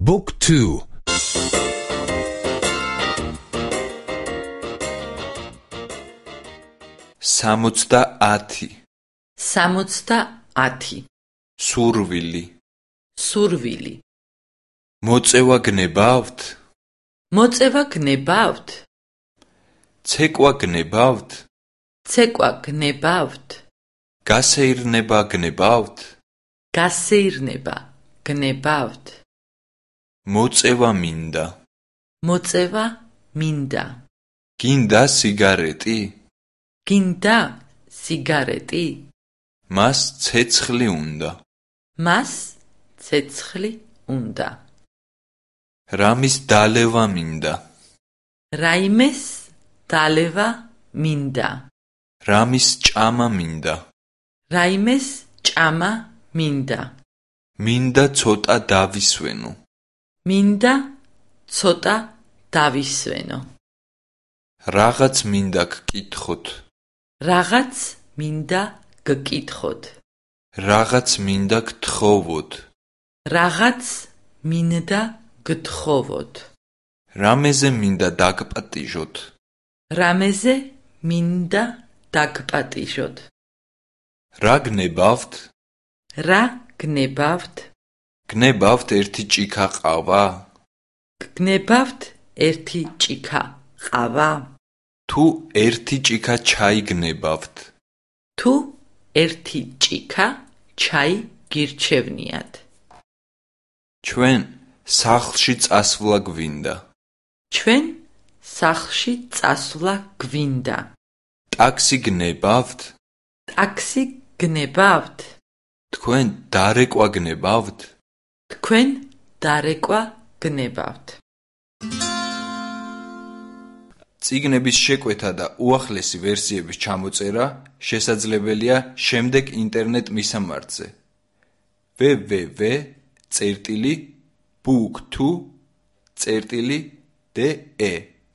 Book 2 სამოცდა ათი სამოცდა ათი სურვილი. სურვილი. მოწევა გნებავთ მოწევა გნებავთ ცეკვა გნებავთ ცეკვა გნებავთ გასეირნება გნებავთ გასეირნება გნებავთ მოწევა მინდა. მოწევა მინდა. გინდა სიგარეტი. გინდა სიგარეტი. მას ცეცხლი უნდა. მას ცეცხლი უნდა. რამის დალევა მინდა. რაიმეს დალევა მინდა. რამის ჭამა მინდა. რაიმეს ჭამა მინდა. მინდა ცოტა დავისვენო მინდა ცოტა დავისვენო. რაღაც მინდა გკითხოთ. რაღაც მინდა გკითხოთ. რაღაც მინდა გთხოვოთ. რაღაც მინდა გთხოვოთ. რამეზე მინდა დაგპატიჟოთ. რამეზე მინდა დაგპატიჟოთ. რა გნებავთ? რა გნებავთ გნებავთ ერთი ჭიქა ყავა. გნებავთ ერთი ჭიქა ყავა. თუ ერთი ჭიქა ჩაი გნებავთ. თუ ერთი ჭიქა ჩაი გირჩევნიათ. ჩვენ სახლში წასვლა გვინდა. ჩვენ სახლში წასვლა გვინდა. ტაქსი გნებავთ? ტაქსი გნებავთ. თქვენ დარეკვა გნებავთ თქვენ დარეკვა გნებავთ. ციგნების შეკვეთა და უახლესი ვერსიების ჩამოწერა შესაძლებელია შემდეგ ინტერნეტ მისამართზე. www.book2.de